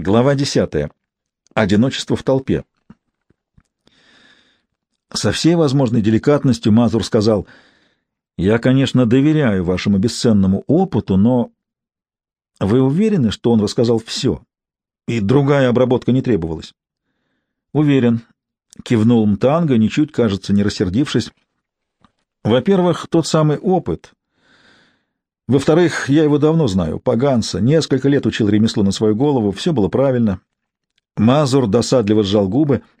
Глава десятая. Одиночество в толпе. Со всей возможной деликатностью Мазур сказал, «Я, конечно, доверяю вашему бесценному опыту, но вы уверены, что он рассказал все, и другая обработка не требовалась?» «Уверен», — кивнул Мтанга, ничуть, кажется, не рассердившись. «Во-первых, тот самый опыт. Во-вторых, я его давно знаю, поганца, несколько лет учил ремесло на свою голову, все было правильно». Мазур досадливо сжал губы —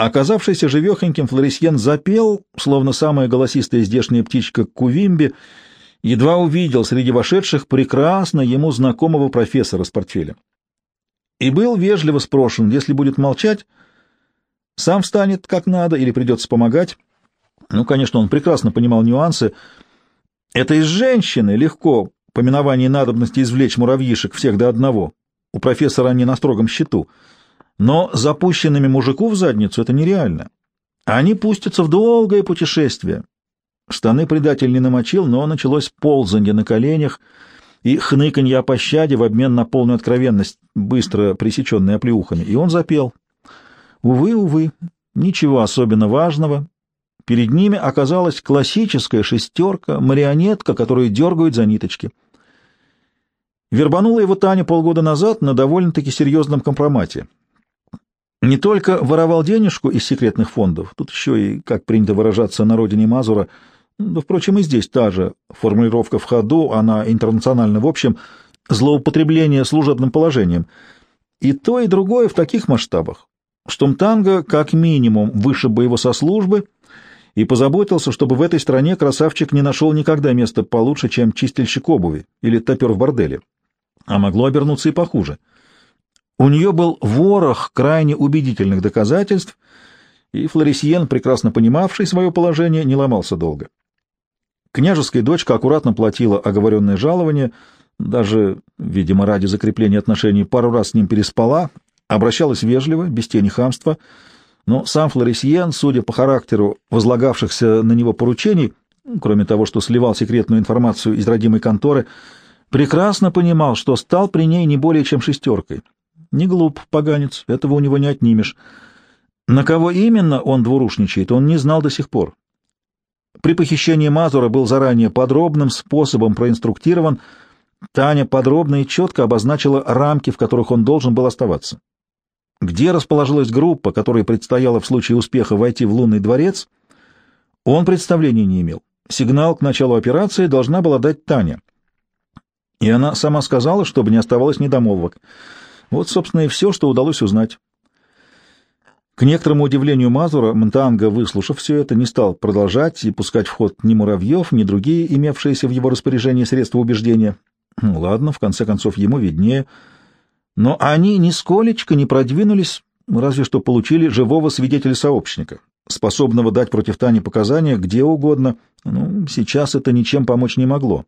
Оказавшийся живехоньким, Флорисьен запел, словно самая голосистая здешняя птичка Кувимби, едва увидел среди вошедших прекрасно ему знакомого профессора с портфелем. И был вежливо спрошен, если будет молчать, сам встанет как надо или придется помогать. Ну, конечно, он прекрасно понимал нюансы. Это из женщины легко по миновании надобности извлечь муравьишек всех до одного. У профессора они на строгом счету — но запущенными мужику в задницу это нереально. Они пустятся в долгое путешествие. Штаны предатель не намочил, но началось ползанье на коленях и хныканье о пощаде в обмен на полную откровенность, быстро пресеченной оплеухами, и он запел. Увы, увы, ничего особенно важного. Перед ними оказалась классическая шестерка, марионетка, которую дергают за ниточки. Вербанула его Таня полгода назад на довольно-таки серьезном компромате — не только воровал денежку из секретных фондов, тут еще и, как принято выражаться на родине Мазура, да, впрочем, и здесь та же формулировка в ходу, она интернациональна в общем, злоупотребление служебным положением. И то, и другое в таких масштабах, что Мтанга как минимум вышиб бы его со службы и позаботился, чтобы в этой стране красавчик не нашел никогда места получше, чем чистильщик обуви или топер в борделе. А могло обернуться и похуже — у нее был ворох крайне убедительных доказательств, и Флорисьен, прекрасно понимавший свое положение, не ломался долго. Княжеская дочка аккуратно платила оговоренное жалование, даже, видимо, ради закрепления отношений, пару раз с ним переспала, обращалась вежливо, без тени хамства, но сам Флорисьен, судя по характеру возлагавшихся на него поручений, кроме того, что сливал секретную информацию из родимой конторы, прекрасно понимал, что стал при ней не более чем шестеркой — не глуп, поганец, этого у него не отнимешь. На кого именно он двурушничает, он не знал до сих пор. При похищении Мазура был заранее подробным способом проинструктирован. Таня подробно и четко обозначила рамки, в которых он должен был оставаться. Где расположилась группа, которой предстояло в случае успеха войти в лунный дворец, он представления не имел. Сигнал к началу операции должна была дать Таня. И она сама сказала, чтобы не оставалось недомолвок — вот, собственно, и все, что удалось узнать. К некоторому удивлению Мазура, Мтанга, выслушав все это, не стал продолжать и пускать в ход ни муравьев, ни другие, имевшиеся в его распоряжении средства убеждения. Ну, ладно, в конце концов, ему виднее. Но они нисколечко не продвинулись, разве что получили живого свидетеля-сообщника, способного дать против Тани показания где угодно. Ну, сейчас это ничем помочь не могло.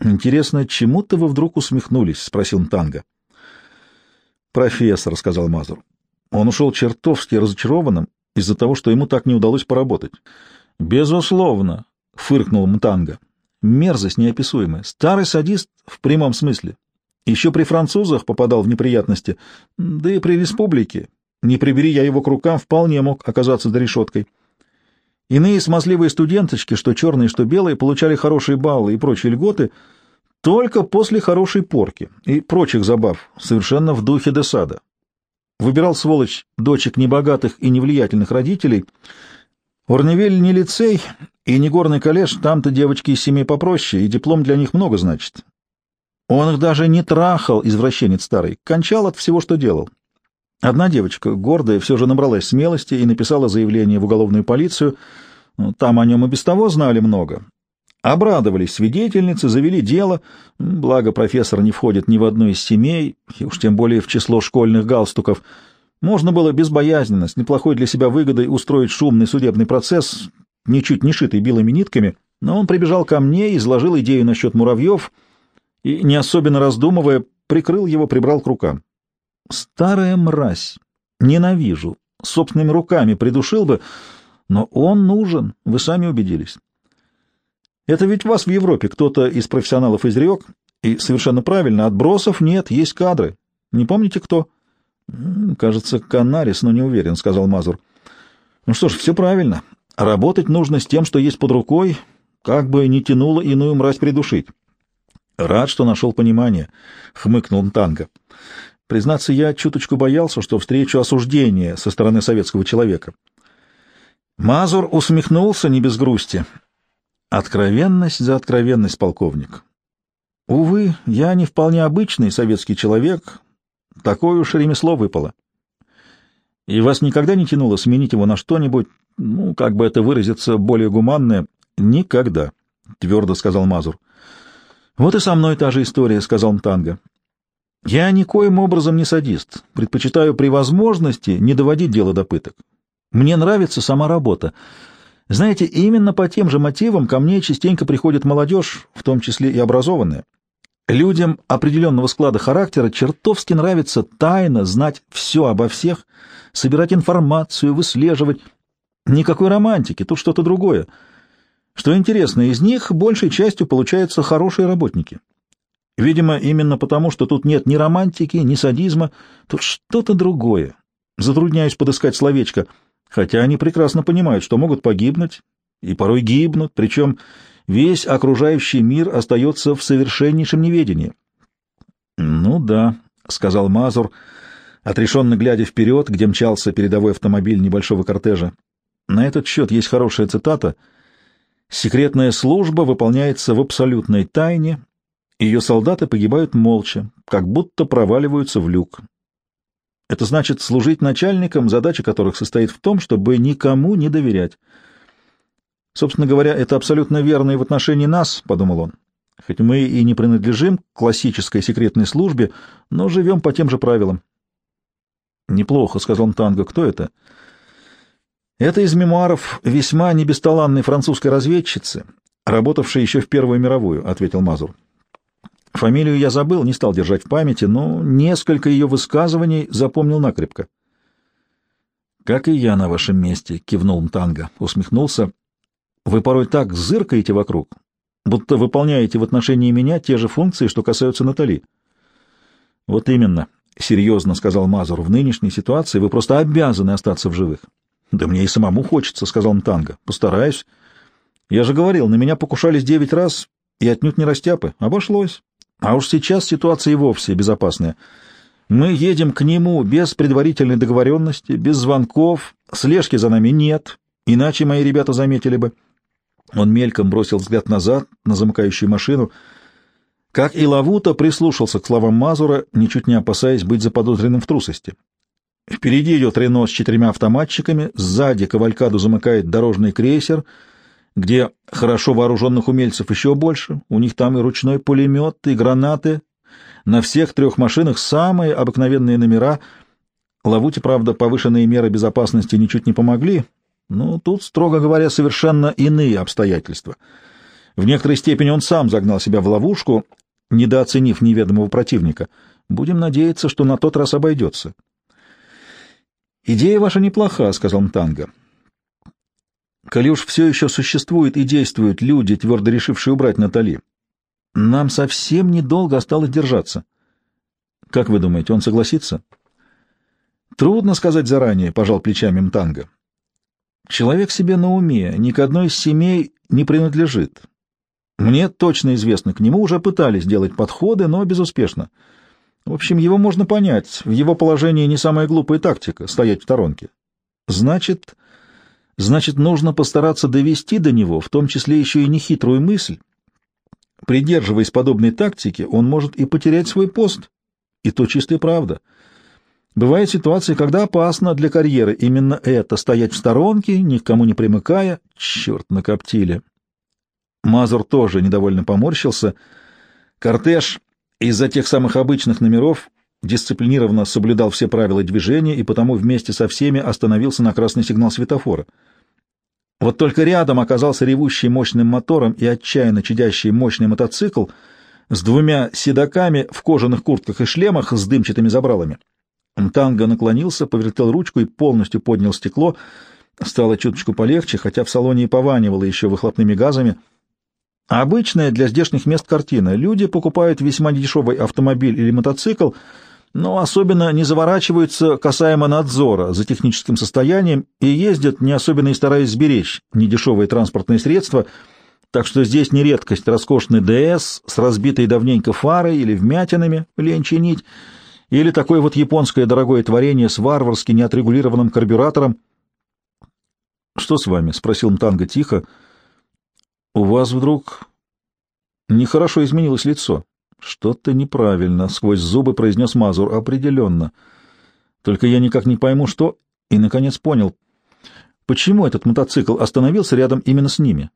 «Интересно, чему-то вы вдруг усмехнулись?» — спросил Нтанга. «Профессор», — сказал Мазур. Он ушел чертовски разочарованным из-за того, что ему так не удалось поработать. «Безусловно», — фыркнул Мтанга. «Мерзость неописуемая. Старый садист в прямом смысле. Еще при французах попадал в неприятности, да и при республике. Не прибери я его к рукам, вполне мог оказаться за решеткой». Иные смазливые студенточки, что черные, что белые, получали хорошие баллы и прочие льготы только после хорошей порки и прочих забав, совершенно в духе досада. Выбирал, сволочь, дочек небогатых и невлиятельных родителей. Орневель не лицей и не горный коллеж, там-то девочки из семей попроще, и диплом для них много значит. Он их даже не трахал, извращенец старый, кончал от всего, что делал. Одна девочка, гордая, все же набралась смелости и написала заявление в уголовную полицию. Ну, там о нем и без того знали много. Обрадовались свидетельницы, завели дело. Благо профессор не входит ни в одну из семей, и уж тем более в число школьных галстуков. Можно было безбоязненно, с неплохой для себя выгодой устроить шумный судебный процесс, ничуть не шитый белыми нитками, но он прибежал ко мне, изложил идею насчет муравьев и, не особенно раздумывая, прикрыл его, прибрал к рукам. Старая мразь. Ненавижу. Собственными руками придушил бы, но он нужен, вы сами убедились. Это ведь вас в Европе кто-то из профессионалов изрек, и совершенно правильно, отбросов нет, есть кадры. Не помните, кто? Кажется, Канарис, но не уверен, — сказал Мазур. Ну что ж, все правильно. Работать нужно с тем, что есть под рукой, как бы не тянуло иную мразь придушить. Рад, что нашел понимание, — хмыкнул Танго. Признаться, я чуточку боялся, что встречу осуждение со стороны советского человека. Мазур усмехнулся не без грусти. Откровенность за откровенность, полковник. Увы, я не вполне обычный советский человек. Такое уж ремесло выпало. И вас никогда не тянуло сменить его на что-нибудь, ну, как бы это выразиться, более гуманное? Никогда, — твердо сказал Мазур. Вот и со мной та же история, — сказал Мтанга. Я никоим образом не садист. Предпочитаю при возможности не доводить дело до пыток. Мне нравится сама работа. Знаете, именно по тем же мотивам ко мне частенько приходит молодежь, в том числе и образованная. Людям определенного склада характера чертовски нравится тайно знать все обо всех, собирать информацию, выслеживать. Никакой романтики, тут что-то другое. Что интересно, из них большей частью получаются хорошие работники. Видимо, именно потому, что тут нет ни романтики, ни садизма, тут что-то другое. Затрудняюсь подыскать словечко, хотя они прекрасно понимают, что могут погибнуть, и порой гибнут, причем весь окружающий мир остается в совершеннейшем неведении. — Ну да, — сказал Мазур, отрешенно глядя вперед, где мчался передовой автомобиль небольшого кортежа. На этот счет есть хорошая цитата. «Секретная служба выполняется в абсолютной тайне, ее солдаты погибают молча, как будто проваливаются в люк. Это значит служить начальникам, задача которых состоит в том, чтобы никому не доверять. Собственно говоря, это абсолютно верно и в отношении нас, — подумал он. Хоть мы и не принадлежим к классической секретной службе, но живем по тем же правилам. Неплохо, — сказал Танго. Кто это? Это из мемуаров весьма небесталанной французской разведчицы, работавшей еще в Первую мировую, — ответил Мазур. Фамилию я забыл, не стал держать в памяти, но несколько ее высказываний запомнил накрепко. «Как и я на вашем месте», — кивнул Мтанга, усмехнулся. «Вы порой так зыркаете вокруг, будто выполняете в отношении меня те же функции, что касаются Натали». «Вот именно», — серьезно сказал Мазур, — «в нынешней ситуации вы просто обязаны остаться в живых». «Да мне и самому хочется», — сказал Мтанга. «Постараюсь. Я же говорил, на меня покушались девять раз, и отнюдь не растяпы. Обошлось. А уж сейчас ситуация и вовсе безопасная. Мы едем к нему без предварительной договоренности, без звонков, слежки за нами нет, иначе мои ребята заметили бы. Он мельком бросил взгляд назад на замыкающую машину. Как и Лавута, прислушался к словам Мазура, ничуть не опасаясь быть заподозренным в трусости. Впереди идет Рено с четырьмя автоматчиками, сзади кавалькаду замыкает дорожный крейсер — где хорошо вооруженных умельцев еще больше, у них там и ручной пулемет, и гранаты. На всех трех машинах самые обыкновенные номера. Лавуте, правда, повышенные меры безопасности ничуть не помогли, но тут, строго говоря, совершенно иные обстоятельства. В некоторой степени он сам загнал себя в ловушку, недооценив неведомого противника. Будем надеяться, что на тот раз обойдется. «Идея ваша неплоха», — сказал Мтанга. Коли уж все еще существуют и действуют люди, твердо решившие убрать Натали, нам совсем недолго осталось держаться. Как вы думаете, он согласится? Трудно сказать заранее, пожал плечами Мтанга. Человек себе на уме, ни к одной из семей не принадлежит. Мне точно известно, к нему уже пытались делать подходы, но безуспешно. В общем, его можно понять. В его положении не самая глупая тактика — стоять в сторонке. Значит, Значит, нужно постараться довести до него, в том числе еще и нехитрую мысль. Придерживаясь подобной тактики, он может и потерять свой пост. И то чистая правда. Бывают ситуации, когда опасно для карьеры именно это — стоять в сторонке, ни к кому не примыкая. Черт, накоптили. Мазур тоже недовольно поморщился. Кортеж из-за тех самых обычных номеров дисциплинированно соблюдал все правила движения и потому вместе со всеми остановился на красный сигнал светофора. Вот только рядом оказался ревущий мощным мотором и отчаянно чадящий мощный мотоцикл с двумя седаками в кожаных куртках и шлемах с дымчатыми забралами. Танго наклонился, повертел ручку и полностью поднял стекло. Стало чуточку полегче, хотя в салоне и пованивало еще выхлопными газами. Обычная для здешних мест картина. Люди покупают весьма дешевый автомобиль или мотоцикл — но особенно не заворачиваются касаемо надзора за техническим состоянием и ездят, не особенно и стараясь сберечь недешевые транспортные средства, так что здесь не редкость роскошный ДС с разбитой давненько фарой или вмятинами, лень чинить, или такое вот японское дорогое творение с варварски неотрегулированным карбюратором. — Что с вами? — спросил Мтанга тихо. — У вас вдруг нехорошо изменилось лицо. — Что-то неправильно, — сквозь зубы произнес Мазур. — Определенно. Только я никак не пойму, что... И, наконец, понял, почему этот мотоцикл остановился рядом именно с ними.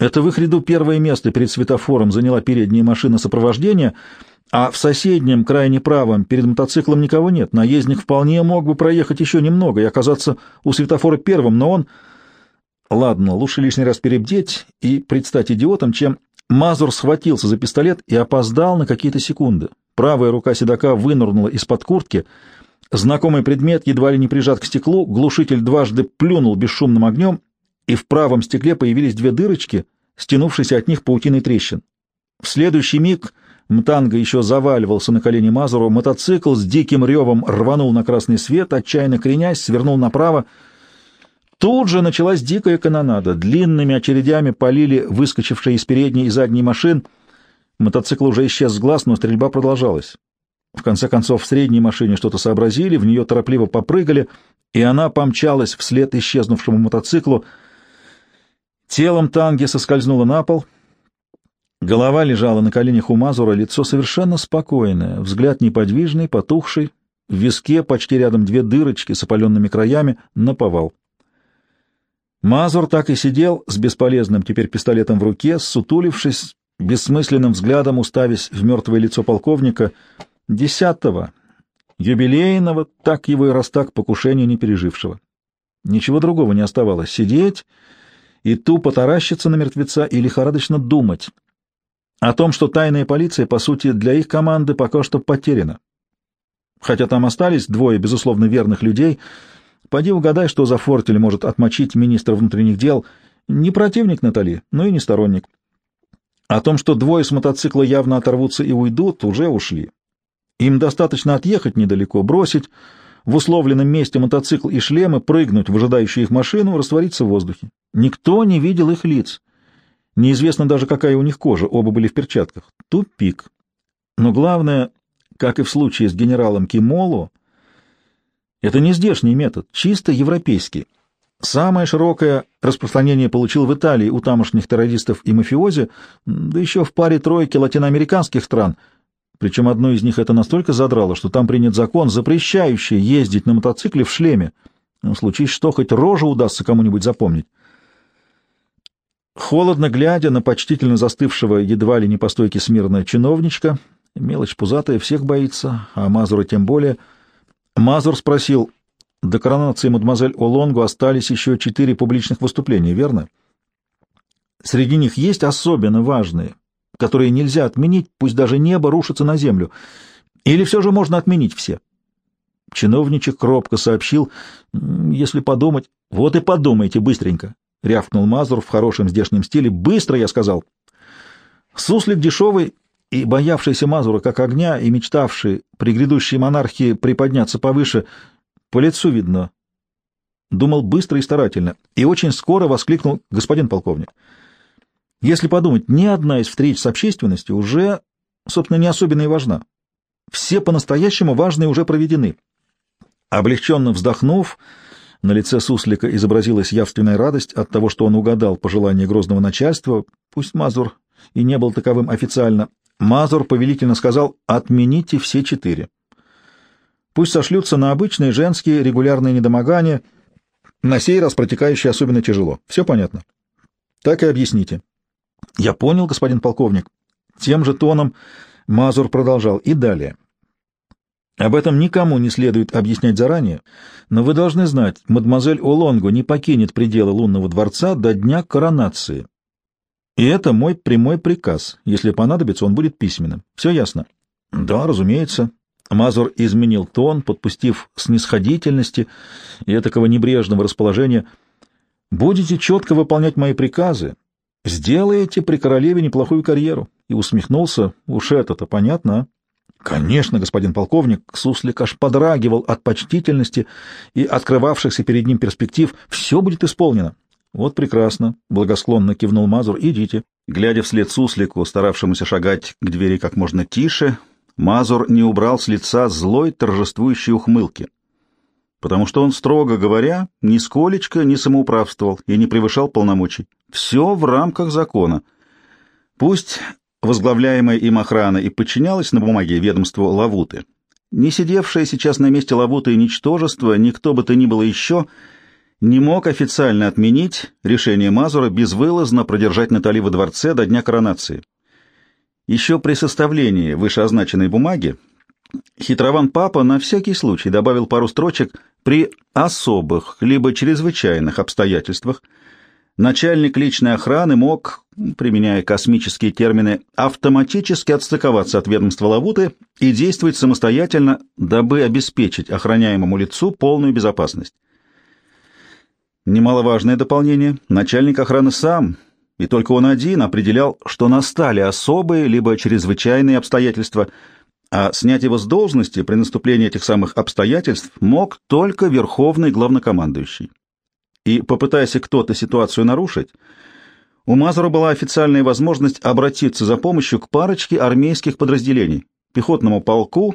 Это в их ряду первое место перед светофором заняла передняя машина сопровождения — а в соседнем, крайне правом, перед мотоциклом никого нет. Наездник вполне мог бы проехать еще немного и оказаться у светофора первым, но он... Ладно, лучше лишний раз перебдеть и предстать идиотом, чем Мазур схватился за пистолет и опоздал на какие-то секунды. Правая рука седока вынырнула из-под куртки, знакомый предмет едва ли не прижат к стеклу, глушитель дважды плюнул бесшумным огнем, и в правом стекле появились две дырочки, стянувшиеся от них паутиной трещин. В следующий миг Мтанга еще заваливался на колени Мазуру, мотоцикл с диким ревом рванул на красный свет, отчаянно кренясь, свернул направо. Тут же началась дикая канонада. Длинными очередями полили выскочившие из передней и задней машин. Мотоцикл уже исчез с глаз, но стрельба продолжалась. В конце концов, в средней машине что-то сообразили, в нее торопливо попрыгали, и она помчалась вслед исчезнувшему мотоциклу. Телом танги соскользнула на пол — Голова лежала на коленях у Мазура, лицо совершенно спокойное, взгляд неподвижный, потухший, в виске почти рядом две дырочки с опаленными краями, наповал. Мазур так и сидел с бесполезным теперь пистолетом в руке, сутулившись, бессмысленным взглядом уставясь в мертвое лицо полковника, десятого, юбилейного, так его и раз так покушения не пережившего. Ничего другого не оставалось — сидеть и тупо таращиться на мертвеца и лихорадочно думать — о том, что тайная полиция, по сути, для их команды пока что потеряна. Хотя там остались двое, безусловно, верных людей, поди угадай, что за фортель может отмочить министр внутренних дел, не противник Натали, но и не сторонник. О том, что двое с мотоцикла явно оторвутся и уйдут, уже ушли. Им достаточно отъехать недалеко, бросить в условленном месте мотоцикл и шлемы, прыгнуть в ожидающую их машину, раствориться в воздухе. Никто не видел их лиц. Неизвестно даже, какая у них кожа, оба были в перчатках. Тупик. Но главное, как и в случае с генералом Кимоло, это не здешний метод, чисто европейский. Самое широкое распространение получил в Италии у тамошних террористов и мафиози, да еще в паре тройки латиноамериканских стран, причем одну из них это настолько задрало, что там принят закон, запрещающий ездить на мотоцикле в шлеме, в случае что хоть рожу удастся кому-нибудь запомнить. Холодно глядя на почтительно застывшего едва ли не по стойке смирно чиновничка, мелочь пузатая, всех боится, а Мазура тем более, Мазур спросил, до коронации мадемуазель Олонгу остались еще четыре публичных выступления, верно? Среди них есть особенно важные, которые нельзя отменить, пусть даже небо рушится на землю, или все же можно отменить все? Чиновничек робко сообщил, если подумать, вот и подумайте быстренько. — рявкнул Мазур в хорошем здешнем стиле. «Быстро!» — я сказал. Суслик дешевый и боявшийся Мазура как огня, и мечтавший при грядущей монархии приподняться повыше, по лицу видно. Думал быстро и старательно, и очень скоро воскликнул господин полковник. Если подумать, ни одна из встреч с общественностью уже, собственно, не особенно и важна. Все по-настоящему важные уже проведены. Облегченно вздохнув, на лице Суслика изобразилась явственная радость от того, что он угадал пожелание грозного начальства, пусть Мазур и не был таковым официально. Мазур повелительно сказал «отмените все четыре». Пусть сошлются на обычные женские регулярные недомогания, на сей раз протекающие особенно тяжело. Все понятно? Так и объясните. Я понял, господин полковник. Тем же тоном Мазур продолжал. И далее. Об этом никому не следует объяснять заранее, но вы должны знать, мадемуазель Олонго не покинет пределы лунного дворца до дня коронации. И это мой прямой приказ. Если понадобится, он будет письменным. Все ясно? Да, разумеется. Мазур изменил тон, подпустив снисходительности и такого небрежного расположения. Будете четко выполнять мои приказы, сделаете при королеве неплохую карьеру. И усмехнулся. Уж это-то понятно, а? Конечно, господин полковник, Суслик аж подрагивал от почтительности и открывавшихся перед ним перспектив. Все будет исполнено. Вот прекрасно, благосклонно кивнул Мазур. Идите. Глядя вслед Суслику, старавшемуся шагать к двери как можно тише, Мазур не убрал с лица злой торжествующей ухмылки, потому что он, строго говоря, нисколечко не самоуправствовал и не превышал полномочий. Все в рамках закона. Пусть возглавляемая им охрана и подчинялась на бумаге ведомству Лавуты. Не сидевшее сейчас на месте Лавуты ничтожество, никто бы то ни было еще, не мог официально отменить решение Мазура безвылазно продержать Натали во дворце до дня коронации. Еще при составлении вышеозначенной бумаги хитрован папа на всякий случай добавил пару строчек при особых либо чрезвычайных обстоятельствах, начальник личной охраны мог, применяя космические термины, автоматически отстыковаться от ведомства Лавуты и действовать самостоятельно, дабы обеспечить охраняемому лицу полную безопасность. Немаловажное дополнение. Начальник охраны сам, и только он один, определял, что настали особые либо чрезвычайные обстоятельства, а снять его с должности при наступлении этих самых обстоятельств мог только верховный главнокомандующий и попытаясь кто-то ситуацию нарушить, у Мазура была официальная возможность обратиться за помощью к парочке армейских подразделений — пехотному полку,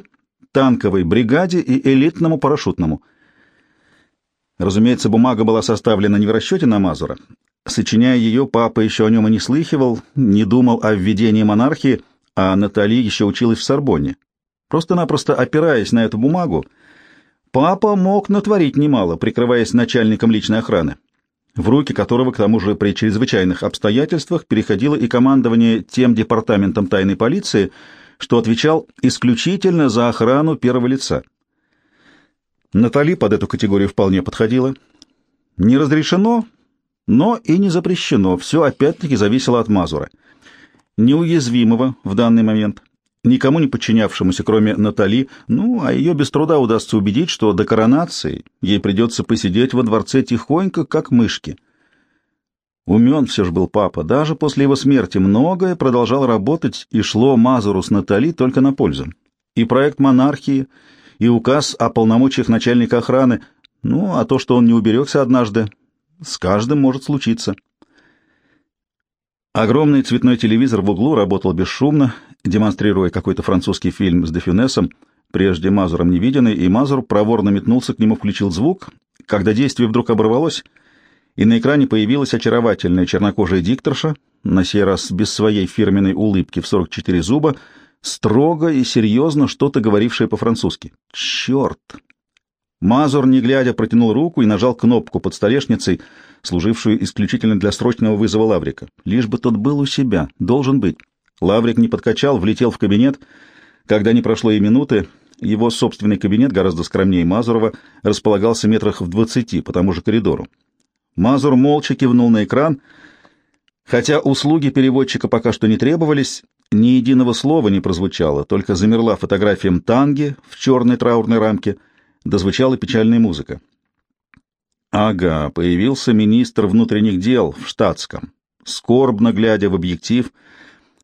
танковой бригаде и элитному парашютному. Разумеется, бумага была составлена не в расчете на Мазура. Сочиняя ее, папа еще о нем и не слыхивал, не думал о введении монархии, а Натали еще училась в Сорбонне. Просто-напросто опираясь на эту бумагу, Папа мог натворить немало, прикрываясь начальником личной охраны, в руки которого, к тому же, при чрезвычайных обстоятельствах переходило и командование тем департаментом тайной полиции, что отвечал исключительно за охрану первого лица. Натали под эту категорию вполне подходила. Не разрешено, но и не запрещено. Все опять-таки зависело от Мазура. Неуязвимого в данный момент никому не подчинявшемуся, кроме Натали, ну, а ее без труда удастся убедить, что до коронации ей придется посидеть во дворце тихонько, как мышки. Умен все же был папа. Даже после его смерти многое продолжал работать и шло Мазуру с Натали только на пользу. И проект монархии, и указ о полномочиях начальника охраны, ну, а то, что он не уберегся однажды, с каждым может случиться. Огромный цветной телевизор в углу работал бесшумно, демонстрируя какой-то французский фильм с Дефюнесом, прежде Мазуром не виденный, и Мазур проворно метнулся к нему, включил звук, когда действие вдруг оборвалось, и на экране появилась очаровательная чернокожая дикторша, на сей раз без своей фирменной улыбки в 44 зуба, строго и серьезно что-то говорившее по-французски. «Черт!» Мазур, не глядя, протянул руку и нажал кнопку под столешницей, служившую исключительно для срочного вызова Лаврика. Лишь бы тот был у себя, должен быть. Лаврик не подкачал, влетел в кабинет. Когда не прошло и минуты, его собственный кабинет, гораздо скромнее Мазурова, располагался метрах в двадцати по тому же коридору. Мазур молча кивнул на экран. Хотя услуги переводчика пока что не требовались, ни единого слова не прозвучало, только замерла фотография Танги в черной траурной рамке — дозвучала печальная музыка. Ага, появился министр внутренних дел в штатском. Скорбно глядя в объектив,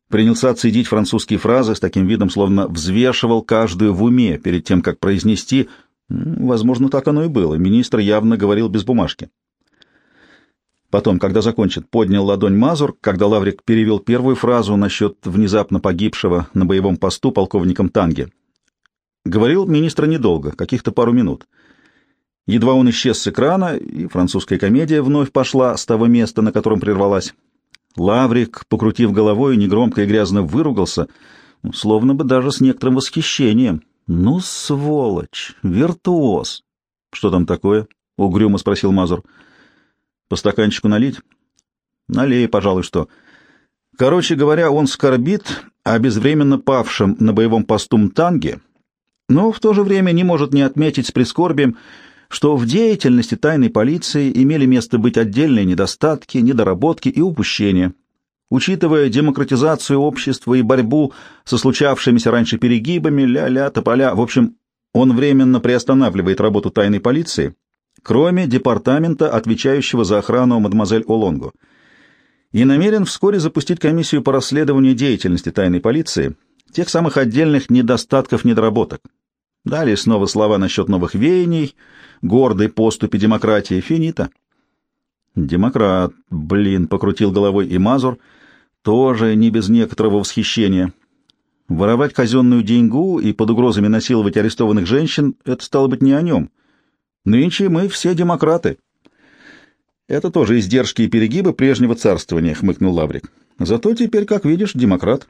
принялся цедить французские фразы с таким видом, словно взвешивал каждую в уме перед тем, как произнести. Возможно, так оно и было. Министр явно говорил без бумажки. Потом, когда закончит, поднял ладонь Мазур, когда Лаврик перевел первую фразу насчет внезапно погибшего на боевом посту полковником Танге. Говорил министр недолго, каких-то пару минут. Едва он исчез с экрана, и французская комедия вновь пошла с того места, на котором прервалась. Лаврик, покрутив головой, негромко и грязно выругался, ну, словно бы даже с некоторым восхищением. «Ну, сволочь! Виртуоз!» «Что там такое?» — угрюмо спросил Мазур. «По стаканчику налить?» «Налей, пожалуй, что...» Короче говоря, он скорбит о безвременно павшем на боевом посту Мтанге но в то же время не может не отметить с прискорбием, что в деятельности тайной полиции имели место быть отдельные недостатки, недоработки и упущения. Учитывая демократизацию общества и борьбу со случавшимися раньше перегибами, ля-ля, тополя, в общем, он временно приостанавливает работу тайной полиции, кроме департамента, отвечающего за охрану мадемуазель Олонго, и намерен вскоре запустить комиссию по расследованию деятельности тайной полиции – тех самых отдельных недостатков, недоработок. Далее снова слова насчет новых веяний, гордой поступи демократии, финита. Демократ, блин, покрутил головой и Мазур, тоже не без некоторого восхищения. Воровать казенную деньгу и под угрозами насиловать арестованных женщин — это стало быть не о нем. Нынче мы все демократы. Это тоже издержки и перегибы прежнего царствования, — хмыкнул Лаврик. Зато теперь, как видишь, демократ.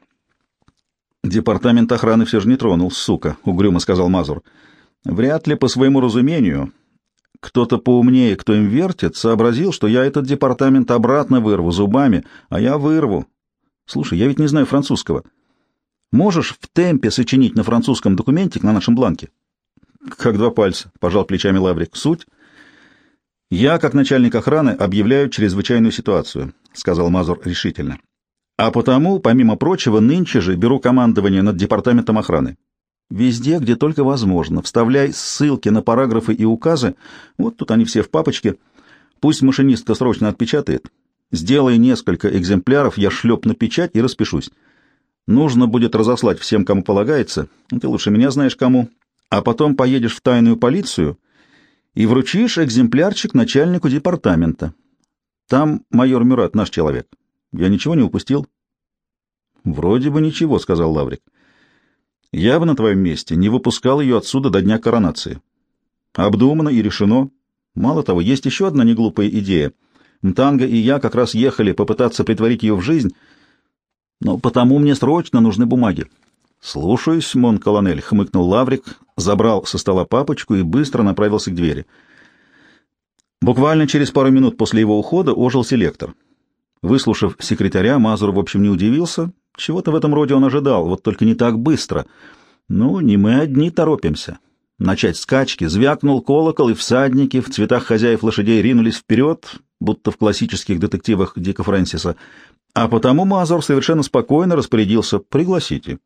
Департамент охраны все же не тронул, сука, — угрюмо сказал Мазур. Вряд ли по своему разумению кто-то поумнее, кто им вертит, сообразил, что я этот департамент обратно вырву зубами, а я вырву. Слушай, я ведь не знаю французского. Можешь в темпе сочинить на французском документик на нашем бланке? Как два пальца, — пожал плечами Лаврик. Суть? Я, как начальник охраны, объявляю чрезвычайную ситуацию, — сказал Мазур решительно. А потому, помимо прочего, нынче же беру командование над департаментом охраны. Везде, где только возможно, вставляй ссылки на параграфы и указы, вот тут они все в папочке. Пусть машинистка срочно отпечатает. Сделай несколько экземпляров, я шлепну печать и распишусь. Нужно будет разослать всем, кому полагается, ты лучше меня знаешь кому, а потом поедешь в тайную полицию и вручишь экземплярчик начальнику департамента. Там майор Мюрат, наш человек. Я ничего не упустил? — Вроде бы ничего, — сказал Лаврик. — Я бы на твоем месте не выпускал ее отсюда до дня коронации. Обдумано и решено. Мало того, есть еще одна неглупая идея. Мтанга и я как раз ехали попытаться притворить ее в жизнь, но потому мне срочно нужны бумаги. — Слушаюсь, мон-колонель, — хмыкнул Лаврик, забрал со стола папочку и быстро направился к двери. Буквально через пару минут после его ухода ожил селектор — Выслушав секретаря, Мазур, в общем, не удивился. Чего-то в этом роде он ожидал, вот только не так быстро. Ну, не мы одни торопимся. Начать скачки, звякнул колокол, и всадники в цветах хозяев лошадей ринулись вперед, будто в классических детективах Дика Фрэнсиса. А потому Мазур совершенно спокойно распорядился «пригласите».